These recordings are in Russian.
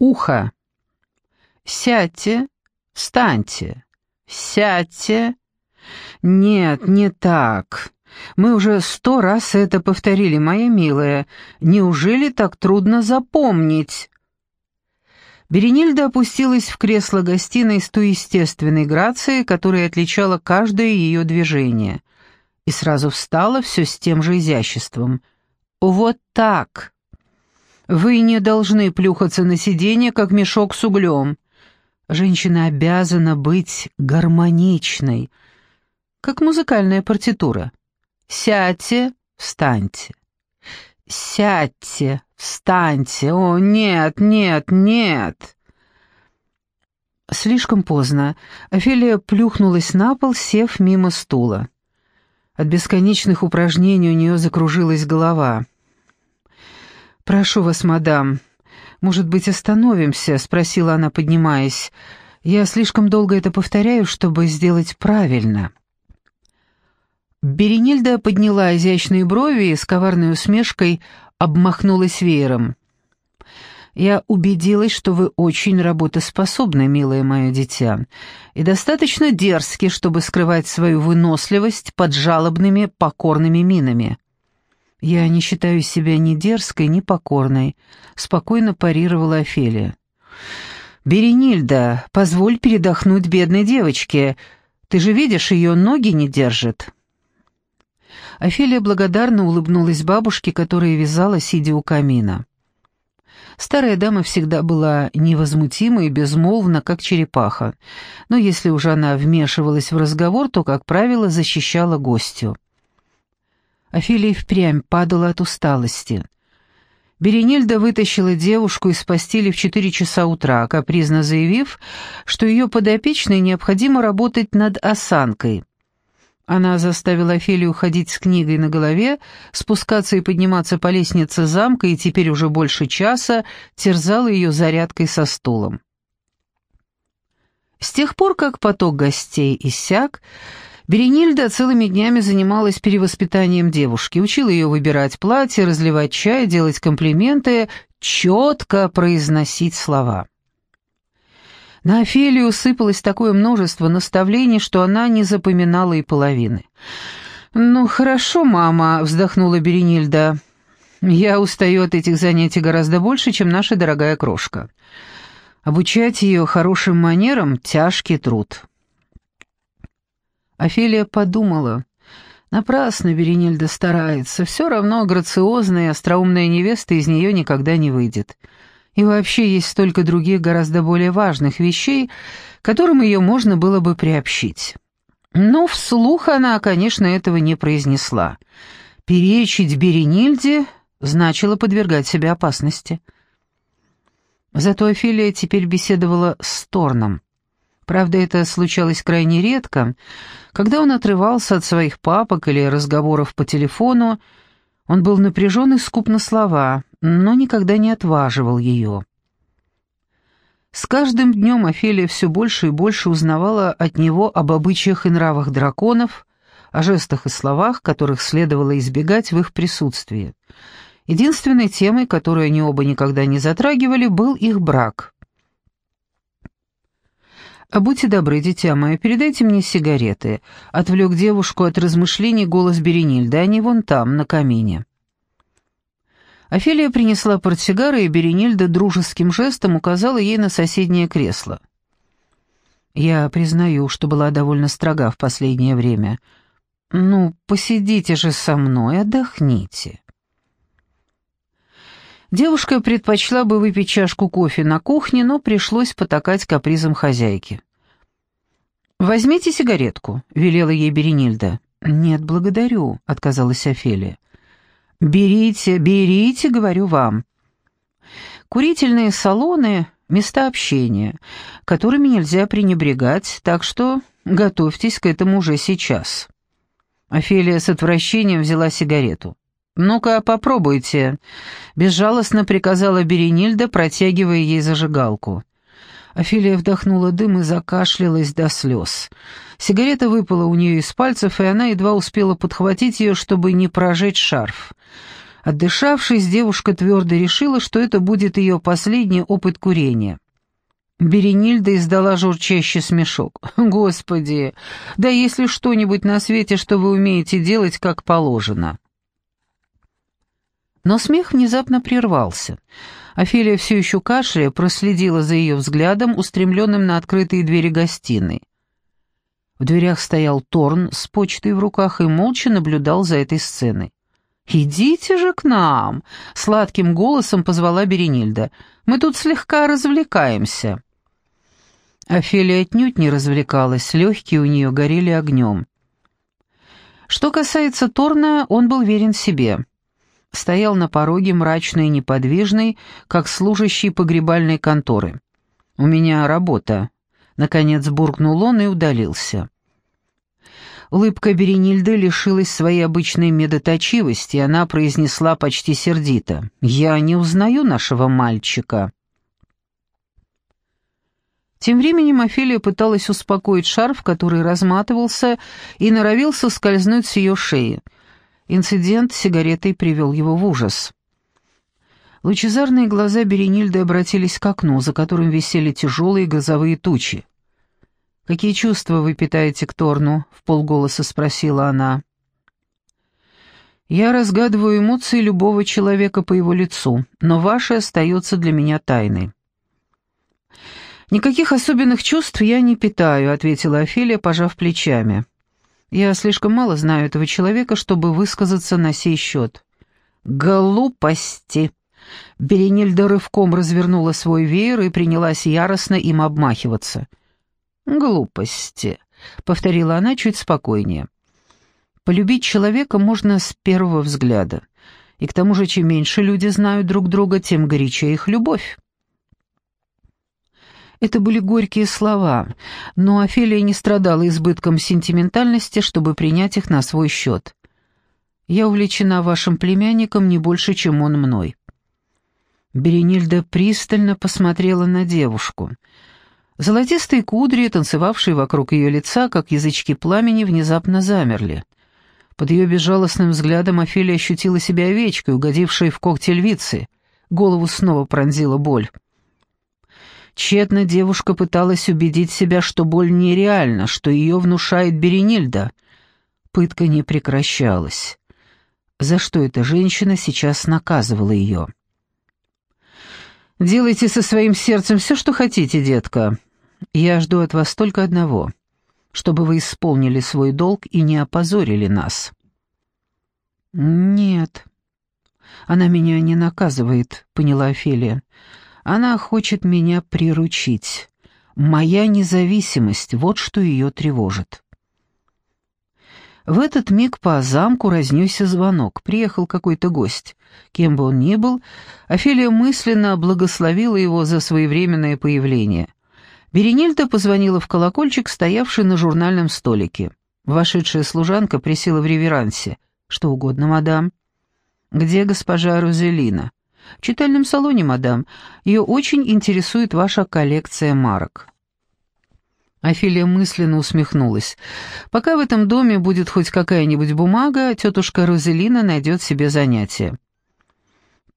ухо. Сядьте, встаньте, сядьте. Нет, не так. Мы уже сто раз это повторили, моя милая. Неужели так трудно запомнить? Беренильда опустилась в кресло гостиной с той естественной грацией, которая отличала каждое ее движение, и сразу встала все с тем же изяществом. «Вот так!» Вы не должны плюхаться на сиденье, как мешок с углем. Женщина обязана быть гармоничной, как музыкальная партитура. Сядьте, встаньте. Сядьте, встаньте. О, нет, нет, нет. Слишком поздно. Офелия плюхнулась на пол, сев мимо стула. От бесконечных упражнений у нее закружилась голова. «Прошу вас, мадам, может быть, остановимся?» — спросила она, поднимаясь. «Я слишком долго это повторяю, чтобы сделать правильно». Беренильда подняла изящные брови и с коварной усмешкой обмахнулась веером. «Я убедилась, что вы очень работоспособны, милое мое дитя, и достаточно дерзки, чтобы скрывать свою выносливость под жалобными покорными минами». «Я не считаю себя ни дерзкой, ни покорной», — спокойно парировала Офелия. «Беренильда, позволь передохнуть бедной девочке. Ты же видишь, ее ноги не держит». Офелия благодарно улыбнулась бабушке, которая вязала, сидя у камина. Старая дама всегда была невозмутима и безмолвна, как черепаха, но если уже она вмешивалась в разговор, то, как правило, защищала гостю. Офелия впрямь падала от усталости. Беренильда вытащила девушку из постели в четыре часа утра, капризно заявив, что ее подопечной необходимо работать над осанкой. Она заставила Офелию ходить с книгой на голове, спускаться и подниматься по лестнице замка, и теперь уже больше часа терзала ее зарядкой со стулом. С тех пор, как поток гостей иссяк, Беренильда целыми днями занималась перевоспитанием девушки, учила ее выбирать платье, разливать чай, делать комплименты, четко произносить слова. На Офелию сыпалось такое множество наставлений, что она не запоминала и половины. «Ну, хорошо, мама», — вздохнула Беренильда. «Я устаю от этих занятий гораздо больше, чем наша дорогая крошка. Обучать ее хорошим манерам — тяжкий труд». Офелия подумала. Напрасно Беренильда старается, все равно грациозная и остроумная невеста из нее никогда не выйдет. И вообще есть столько других гораздо более важных вещей, которым ее можно было бы приобщить. Но вслух она, конечно, этого не произнесла. Перечить Беренильде значило подвергать себя опасности. Зато Офелия теперь беседовала с Торном. Правда, это случалось крайне редко. Когда он отрывался от своих папок или разговоров по телефону, он был напряжен и скуп на слова, но никогда не отваживал ее. С каждым днем Офелия все больше и больше узнавала от него об обычаях и нравах драконов, о жестах и словах, которых следовало избегать в их присутствии. Единственной темой, которую они оба никогда не затрагивали, был их брак. «А будьте добры, дитя мое, передайте мне сигареты», — отвлек девушку от размышлений голос Беренильды, они вон там, на камине. Офелия принесла портсигары, и Беренильда дружеским жестом указала ей на соседнее кресло. «Я признаю, что была довольно строга в последнее время. Ну, посидите же со мной, отдохните». Девушка предпочла бы выпить чашку кофе на кухне, но пришлось потакать капризом хозяйки. «Возьмите сигаретку», — велела ей Беренильда. «Нет, благодарю», — отказалась Офелия. «Берите, берите, говорю вам». Курительные салоны — места общения, которыми нельзя пренебрегать, так что готовьтесь к этому уже сейчас. Офелия с отвращением взяла сигарету. «Ну-ка, попробуйте», — безжалостно приказала Беренильда, протягивая ей зажигалку. Офелия вдохнула дым и закашлялась до слез. Сигарета выпала у нее из пальцев, и она едва успела подхватить ее, чтобы не прожечь шарф. Отдышавшись, девушка твердо решила, что это будет ее последний опыт курения. Беренильда издала журчащий смешок. «Господи, да если что-нибудь на свете, что вы умеете делать, как положено». Но смех внезапно прервался. Офелия все еще кашляя проследила за ее взглядом, устремленным на открытые двери гостиной. В дверях стоял Торн с почтой в руках и молча наблюдал за этой сценой. «Идите же к нам!» — сладким голосом позвала Беренильда. «Мы тут слегка развлекаемся». Офелия отнюдь не развлекалась, легкие у нее горели огнем. Что касается Торна, он был верен себе. Стоял на пороге мрачный и неподвижный, как служащий погребальной конторы. «У меня работа», — наконец буркнул он и удалился. Улыбка Беренильды лишилась своей обычной медоточивости, и она произнесла почти сердито. «Я не узнаю нашего мальчика». Тем временем Офелия пыталась успокоить шарф, который разматывался и норовился скользнуть с ее шеи. Инцидент с сигаретой привел его в ужас. Лучезарные глаза Беренильды обратились к окну, за которым висели тяжелые газовые тучи. «Какие чувства вы питаете к Торну?» — в полголоса спросила она. «Я разгадываю эмоции любого человека по его лицу, но ваше остается для меня тайной». «Никаких особенных чувств я не питаю», — ответила Офелия, пожав плечами. «Я слишком мало знаю этого человека, чтобы высказаться на сей счет». «Глупости!» Беренильда рывком развернула свой веер и принялась яростно им обмахиваться. «Глупости», — повторила она чуть спокойнее. «Полюбить человека можно с первого взгляда, и к тому же, чем меньше люди знают друг друга, тем горячее их любовь». Это были горькие слова, но Офелия не страдала избытком сентиментальности, чтобы принять их на свой счет. «Я увлечена вашим племянником не больше, чем он мной». Беренильда пристально посмотрела на девушку — Золотистые кудри, танцевавшие вокруг ее лица, как язычки пламени, внезапно замерли. Под ее безжалостным взглядом Офелия ощутила себя овечкой, угодившей в когти львицы. Голову снова пронзила боль. Тщетно девушка пыталась убедить себя, что боль нереальна, что ее внушает Беренильда. Пытка не прекращалась. За что эта женщина сейчас наказывала ее? «Делайте со своим сердцем все, что хотите, детка. Я жду от вас только одного, чтобы вы исполнили свой долг и не опозорили нас». «Нет, она меня не наказывает», — поняла Офелия. «Она хочет меня приручить. Моя независимость — вот что ее тревожит». В этот миг по замку разнесся звонок. Приехал какой-то гость. Кем бы он ни был, Офелия мысленно благословила его за своевременное появление — Беренильда позвонила в колокольчик, стоявший на журнальном столике. Вошедшая служанка присела в реверансе. «Что угодно, мадам». «Где госпожа Розелина?» «В читальном салоне, мадам. Ее очень интересует ваша коллекция марок». Афилия мысленно усмехнулась. «Пока в этом доме будет хоть какая-нибудь бумага, тетушка Розелина найдет себе занятие».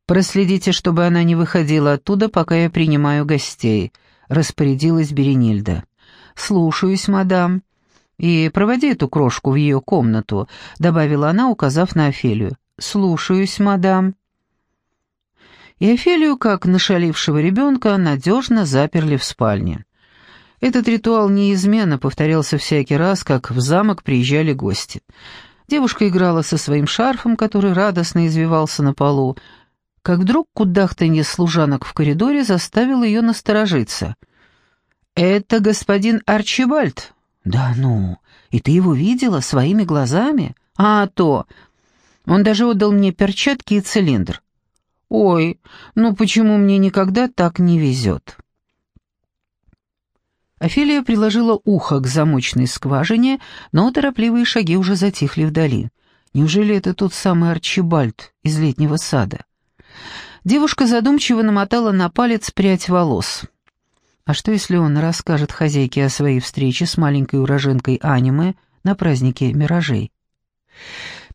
«Проследите, чтобы она не выходила оттуда, пока я принимаю гостей», — распорядилась Беренильда. «Слушаюсь, мадам». «И проводи эту крошку в ее комнату», — добавила она, указав на Офелию. «Слушаюсь, мадам». И Офелию, как нашалившего ребенка, надежно заперли в спальне. Этот ритуал неизменно повторялся всякий раз, как в замок приезжали гости. Девушка играла со своим шарфом, который радостно извивался на полу, как вдруг кудахтанье служанок в коридоре заставило ее насторожиться. «Это господин Арчибальд?» «Да ну, и ты его видела своими глазами?» «А то! Он даже отдал мне перчатки и цилиндр». «Ой, ну почему мне никогда так не везет?» Офелия приложила ухо к замочной скважине, но торопливые шаги уже затихли вдали. Неужели это тот самый Арчибальд из летнего сада? Девушка задумчиво намотала на палец прядь волос. А что, если он расскажет хозяйке о своей встрече с маленькой уроженкой аниме на празднике миражей?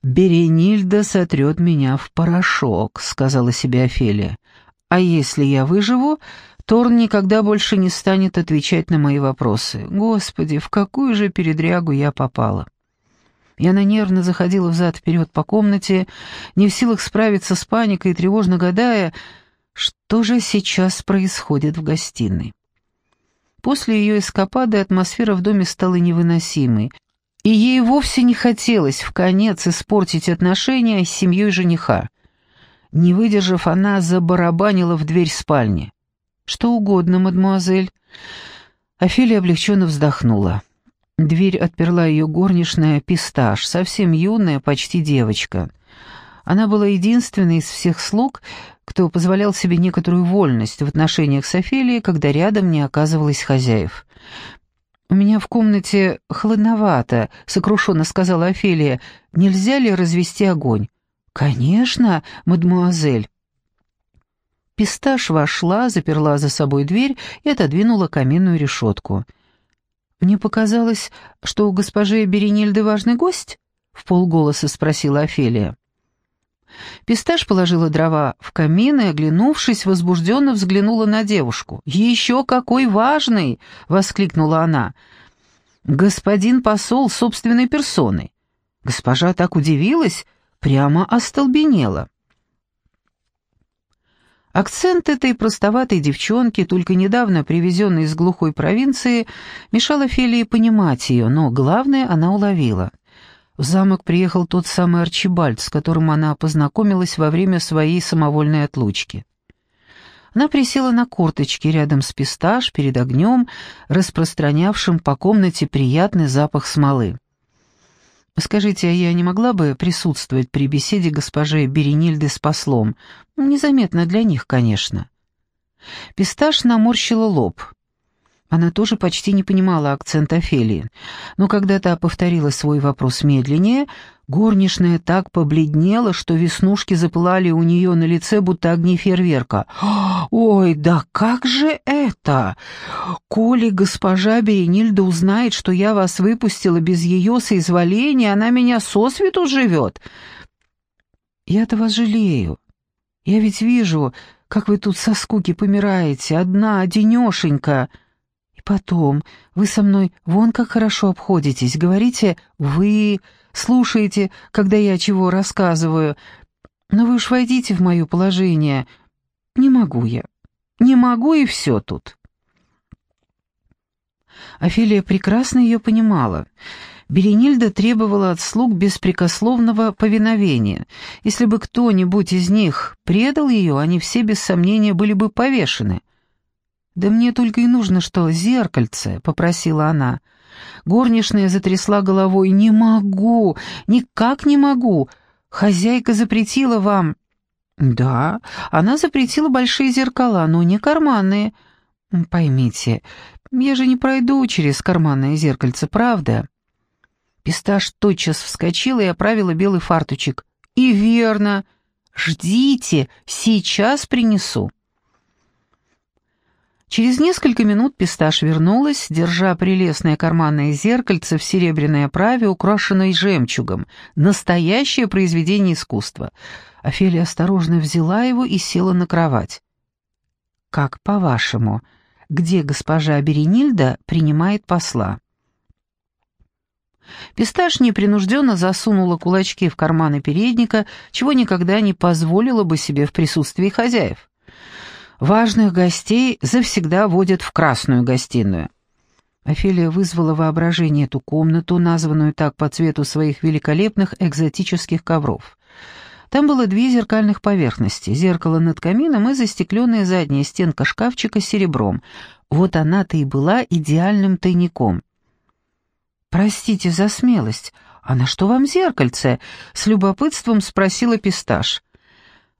«Беренильда сотрет меня в порошок», — сказала себе Офелия. «А если я выживу, Торн никогда больше не станет отвечать на мои вопросы. Господи, в какую же передрягу я попала?» И она нервно заходила взад-вперед по комнате, не в силах справиться с паникой, тревожно гадая, что же сейчас происходит в гостиной. После ее эскапады атмосфера в доме стала невыносимой — и ей вовсе не хотелось в конец испортить отношения с семьей жениха. Не выдержав, она забарабанила в дверь спальни. «Что угодно, мадемуазель». Офелия облегченно вздохнула. Дверь отперла ее горничная Писташ, совсем юная, почти девочка. Она была единственной из всех слуг, кто позволял себе некоторую вольность в отношениях с Офелией, когда рядом не оказывалось хозяев. «У меня в комнате холодновато», — сокрушенно сказала Офелия. «Нельзя ли развести огонь?» «Конечно, мадемуазель». Писташ вошла, заперла за собой дверь и отодвинула каминную решетку. «Мне показалось, что у госпожи Беренильды важный гость?» — в полголоса спросила Офелия. Писташ положила дрова в камин и, оглянувшись, возбужденно взглянула на девушку. «Еще какой важный!» — воскликнула она. «Господин посол собственной персоной». Госпожа так удивилась, прямо остолбенела. Акцент этой простоватой девчонки, только недавно привезенной из глухой провинции, мешал Фелии понимать ее, но главное она уловила — в замок приехал тот самый Арчибальд, с которым она познакомилась во время своей самовольной отлучки. Она присела на корточки рядом с пистаж перед огнем, распространявшим по комнате приятный запах смолы. «Скажите, а я не могла бы присутствовать при беседе госпожи Беренильды с послом? Незаметно для них, конечно». Пистаж наморщила лоб. Она тоже почти не понимала акцент Офелии, но когда та повторила свой вопрос медленнее, горничная так побледнела, что веснушки запылали у нее на лице, будто огни фейерверка. «Ой, да как же это? Коли госпожа Беренильда узнает, что я вас выпустила без ее соизволения, она меня сосвету живет!» «Я-то вас жалею. Я ведь вижу, как вы тут со скуки помираете, одна, одинешенька». Потом, вы со мной вон как хорошо обходитесь, говорите «вы», слушаете, когда я чего рассказываю. Но вы уж войдите в мое положение. Не могу я. Не могу, и все тут. Офелия прекрасно ее понимала. Беренильда требовала от слуг беспрекословного повиновения. Если бы кто-нибудь из них предал ее, они все без сомнения были бы повешены. «Да мне только и нужно что, зеркальце», — попросила она. Горничная затрясла головой. «Не могу, никак не могу. Хозяйка запретила вам...» «Да, она запретила большие зеркала, но не карманные. Поймите, я же не пройду через карманное зеркальце, правда?» Писташ тотчас вскочила и оправила белый фартучек. «И верно. Ждите, сейчас принесу». Через несколько минут Писташ вернулась, держа прелестное карманное зеркальце в серебряной оправе, украшенной жемчугом. Настоящее произведение искусства. Офелия осторожно взяла его и села на кровать. «Как по-вашему, где госпожа Беренильда принимает посла?» Писташ непринужденно засунула кулачки в карманы передника, чего никогда не позволила бы себе в присутствии хозяев. Важных гостей завсегда водят в красную гостиную. Офелия вызвала воображение эту комнату, названную так по цвету своих великолепных экзотических ковров. Там было две зеркальных поверхности, зеркало над камином и застекленная задняя стенка шкафчика с серебром. Вот она-то и была идеальным тайником. «Простите за смелость, а на что вам зеркальце?» — с любопытством спросила Писташ.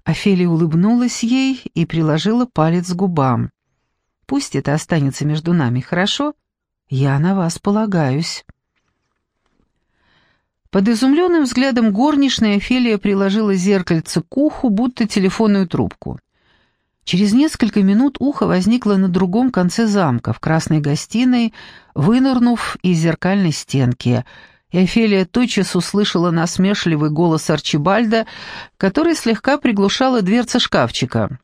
Офелия улыбнулась ей и приложила палец к губам. «Пусть это останется между нами, хорошо? Я на вас полагаюсь». Под изумленным взглядом горничной Офелия приложила зеркальце к уху, будто телефонную трубку. Через несколько минут ухо возникло на другом конце замка, в красной гостиной, вынырнув из зеркальной стенки, и Офелия тотчас услышала насмешливый голос Арчибальда, который слегка приглушала дверца шкафчика.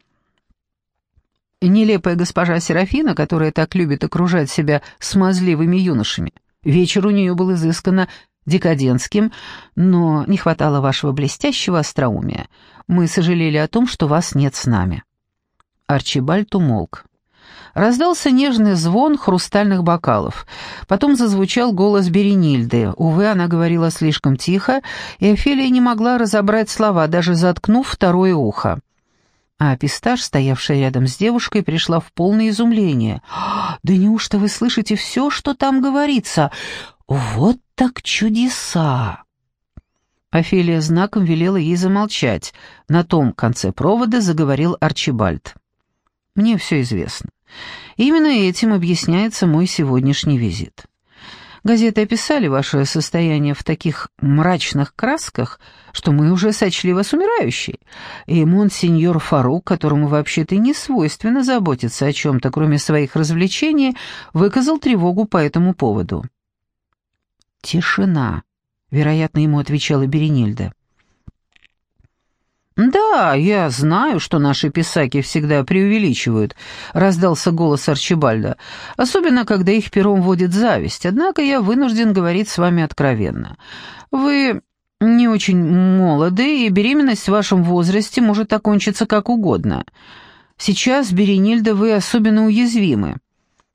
Нелепая госпожа Серафина, которая так любит окружать себя смазливыми юношами. Вечер у нее был изысканно декадентским, но не хватало вашего блестящего остроумия. Мы сожалели о том, что вас нет с нами». Арчибальд умолк. Раздался нежный звон хрустальных бокалов. Потом зазвучал голос Беренильды. Увы, она говорила слишком тихо, и Офелия не могла разобрать слова, даже заткнув второе ухо. А Пистаж, стоявшая рядом с девушкой, пришла в полное изумление. «Да неужто вы слышите все, что там говорится? Вот так чудеса!» Офелия знаком велела ей замолчать. На том конце провода заговорил Арчибальд. «Мне все известно. Именно этим объясняется мой сегодняшний визит. Газеты описали ваше состояние в таких мрачных красках, что мы уже сочли вас умирающей, и монсеньор Фарук, которому вообще-то не свойственно заботиться о чем-то, кроме своих развлечений, выказал тревогу по этому поводу». «Тишина», — вероятно, ему отвечала Беренильда. «Да, я знаю, что наши писаки всегда преувеличивают», — раздался голос Арчибальда, «особенно, когда их пером водит зависть, однако я вынужден говорить с вами откровенно. Вы не очень молоды, и беременность в вашем возрасте может окончиться как угодно. Сейчас, Беренильда, вы особенно уязвимы.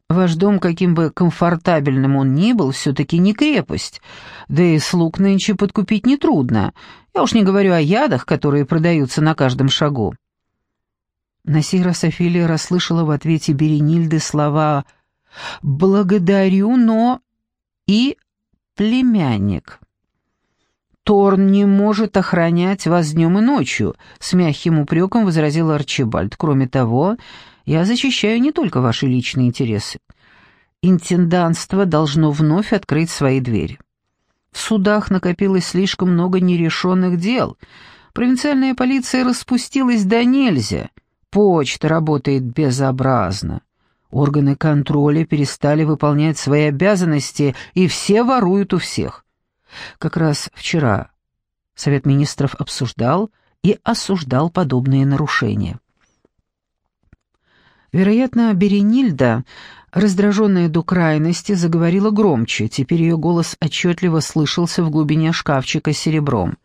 Ваш дом, каким бы комфортабельным он ни был, все-таки не крепость, да и слуг нынче подкупить нетрудно, я уж не говорю о ядах, которые продаются на каждом шагу». На сей раз Офелия расслышала в ответе Беренильды слова «благодарю, но...» и «племянник». «Торн не может охранять вас днем и ночью», — с мягким упреком возразил Арчибальд. «Кроме того, я защищаю не только ваши личные интересы. Интенданство должно вновь открыть свои двери». В судах накопилось слишком много нерешенных дел. Провинциальная полиция распустилась до нельзя. Почта работает безобразно. Органы контроля перестали выполнять свои обязанности, и все воруют у всех. Как раз вчера Совет министров обсуждал и осуждал подобные нарушения. Вероятно, Беренильда раздраженная до крайности, заговорила громче, теперь ее голос отчетливо слышался в глубине шкафчика серебром.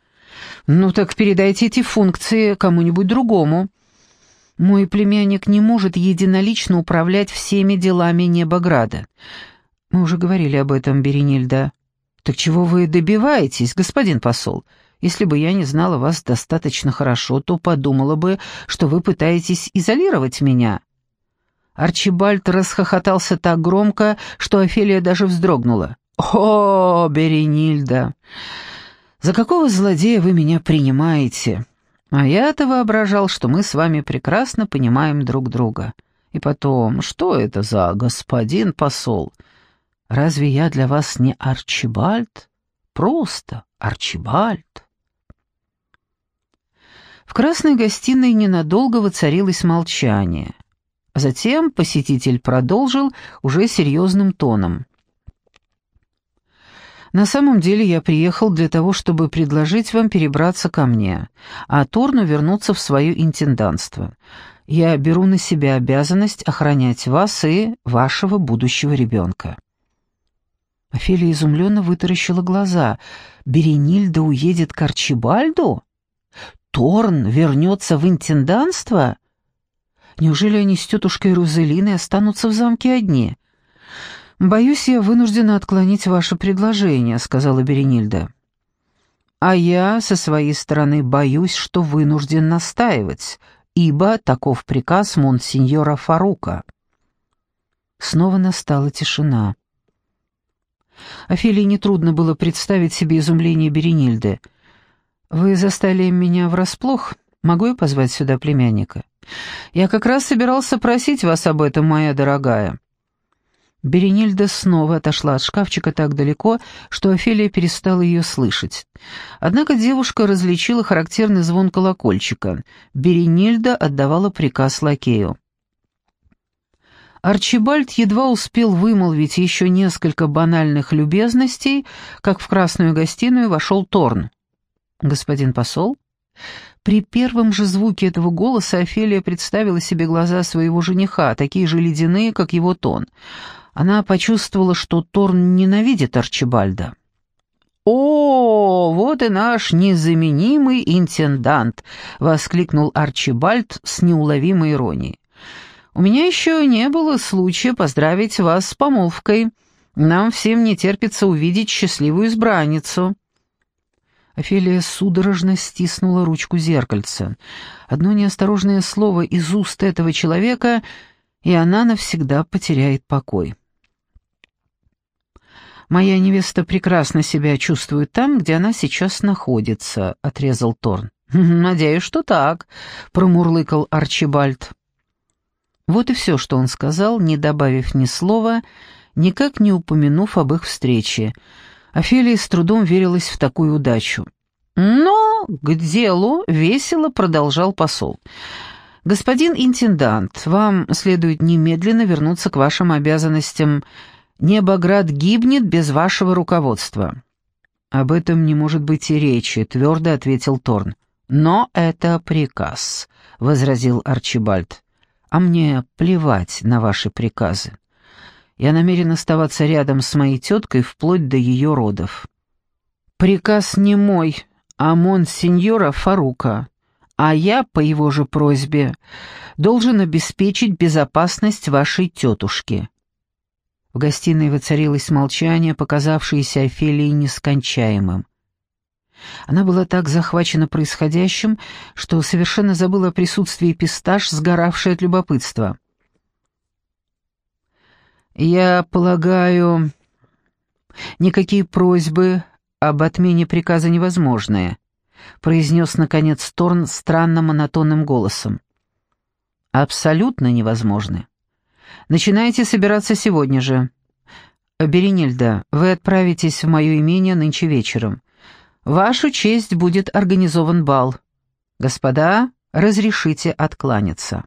«Ну так передайте эти функции кому-нибудь другому». «Мой племянник не может единолично управлять всеми делами Небограда. Мы уже говорили об этом, Беренильда». «Так чего вы добиваетесь, господин посол? Если бы я не знала вас достаточно хорошо, то подумала бы, что вы пытаетесь изолировать меня». Арчибальд расхохотался так громко, что Офелия даже вздрогнула. «О, Беренильда! За какого злодея вы меня принимаете? А я-то воображал, что мы с вами прекрасно понимаем друг друга. И потом, что это за господин посол? Разве я для вас не Арчибальд? Просто Арчибальд». В красной гостиной ненадолго воцарилось молчание. Затем посетитель продолжил уже серьезным тоном. «На самом деле я приехал для того, чтобы предложить вам перебраться ко мне, а Торну вернуться в свое интенданство. Я беру на себя обязанность охранять вас и вашего будущего ребенка». Офелия изумленно вытаращила глаза. «Беренильда уедет к Арчибальду? Торн вернется в интенданство?» Неужели они с тетушкой Розелиной останутся в замке одни? «Боюсь, я вынуждена отклонить ваше предложение», — сказала Беренильда. «А я, со своей стороны, боюсь, что вынужден настаивать, ибо таков приказ монсеньора Фарука». Снова настала тишина. Офелии нетрудно было представить себе изумление Беренильды. «Вы застали меня врасплох? Могу я позвать сюда племянника?» «Я как раз собирался просить вас об этом, моя дорогая». Беренильда снова отошла от шкафчика так далеко, что Офелия перестала ее слышать. Однако девушка различила характерный звон колокольчика. Беренильда отдавала приказ лакею. Арчибальд едва успел вымолвить еще несколько банальных любезностей, как в красную гостиную вошел Торн. «Господин посол?» При первом же звуке этого голоса Офелия представила себе глаза своего жениха, такие же ледяные, как его тон. Она почувствовала, что Торн ненавидит Арчибальда. «О, вот и наш незаменимый интендант!» — воскликнул Арчибальд с неуловимой иронией. «У меня еще не было случая поздравить вас с помолвкой. Нам всем не терпится увидеть счастливую избранницу». Офелия судорожно стиснула ручку зеркальца. Одно неосторожное слово из уст этого человека, и она навсегда потеряет покой. «Моя невеста прекрасно себя чувствует там, где она сейчас находится», — отрезал Торн. «Надеюсь, что так», — промурлыкал Арчибальд. Вот и все, что он сказал, не добавив ни слова, никак не упомянув об их встрече. Офелия с трудом верилась в такую удачу. «Но к делу весело продолжал посол. «Господин интендант, вам следует немедленно вернуться к вашим обязанностям Небоград гибнет без вашего руководства». «Об этом не может быть и речи», — твердо ответил Торн. «Но это приказ», — возразил Арчибальд. «А мне плевать на ваши приказы. Я намерен оставаться рядом с моей теткой вплоть до ее родов». «Приказ не мой, а монсеньора Фарука, а я, по его же просьбе, должен обеспечить безопасность вашей тетушки». В гостиной воцарилось молчание, показавшееся Офелии нескончаемым. Она была так захвачена происходящим, что совершенно забыла о присутствии писташ, сгоравшей от любопытства. «Я полагаю, никакие просьбы об отмене приказа невозможны», произнес, наконец, Торн странно монотонным голосом. «Абсолютно невозможны. Начинайте собираться сегодня же. Беренильда, вы отправитесь в мое имение нынче вечером. вашу честь будет организован бал. Господа, разрешите откланяться».